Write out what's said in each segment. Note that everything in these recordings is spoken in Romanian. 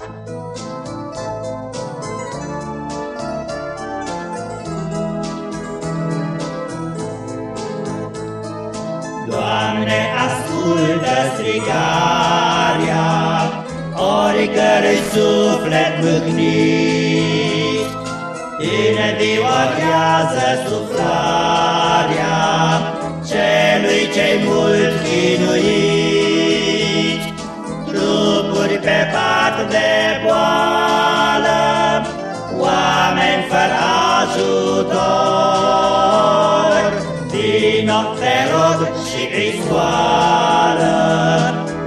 Doamne, ascultă strigarea oricărui suflet mâhnit, Înviorează suflarea celui ce mult chinuit, ajutor, Vino, te rog, și îi scoală,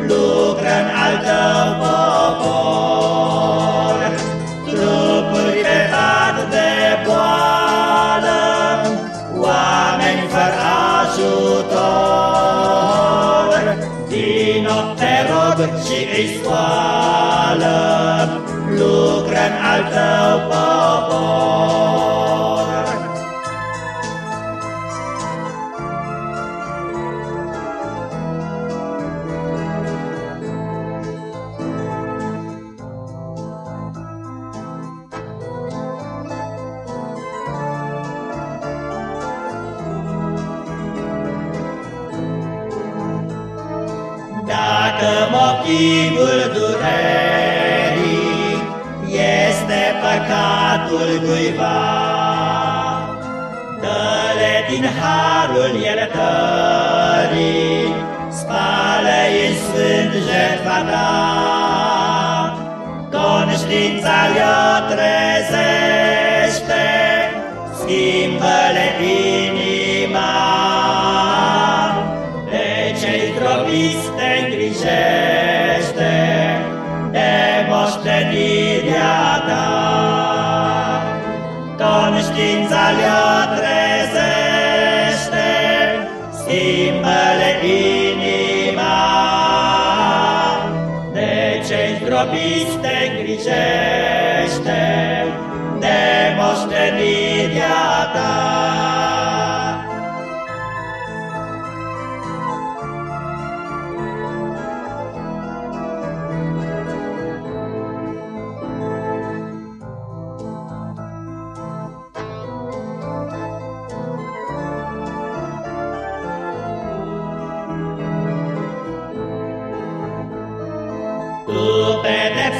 lucră în al tău popor. Trupuri pe pat de boală, oameni fără ajutor, Vino, te rog, și îi scoală, lucră în al tău popor. Motivul durerii este păcatul cuiva, Dă-le din harul iertării, Spală-i în sfânt jertfa ta. Conștiința le-o trezește, Schimbă-le inima, De cei tropiți te îngrijește, Conștiința le-o trezește, Schimbă-le inima, De cei zdrobiți te îngrijește,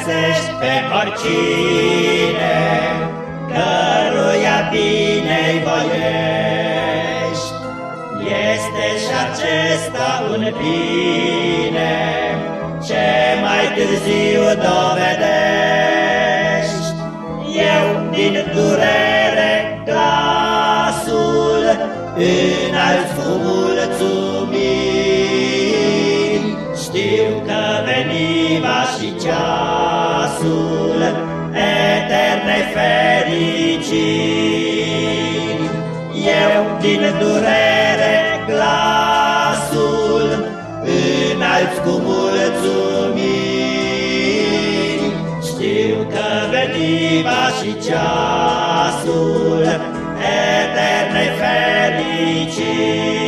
pedepsești pe oricine, Căruia bine-i voiești. Este și acesta un bine, Ce mai târziu dovedești. Din durere glasul Înalți cu mulțumiri, Știu că veni va și ceasul eternei fericiri.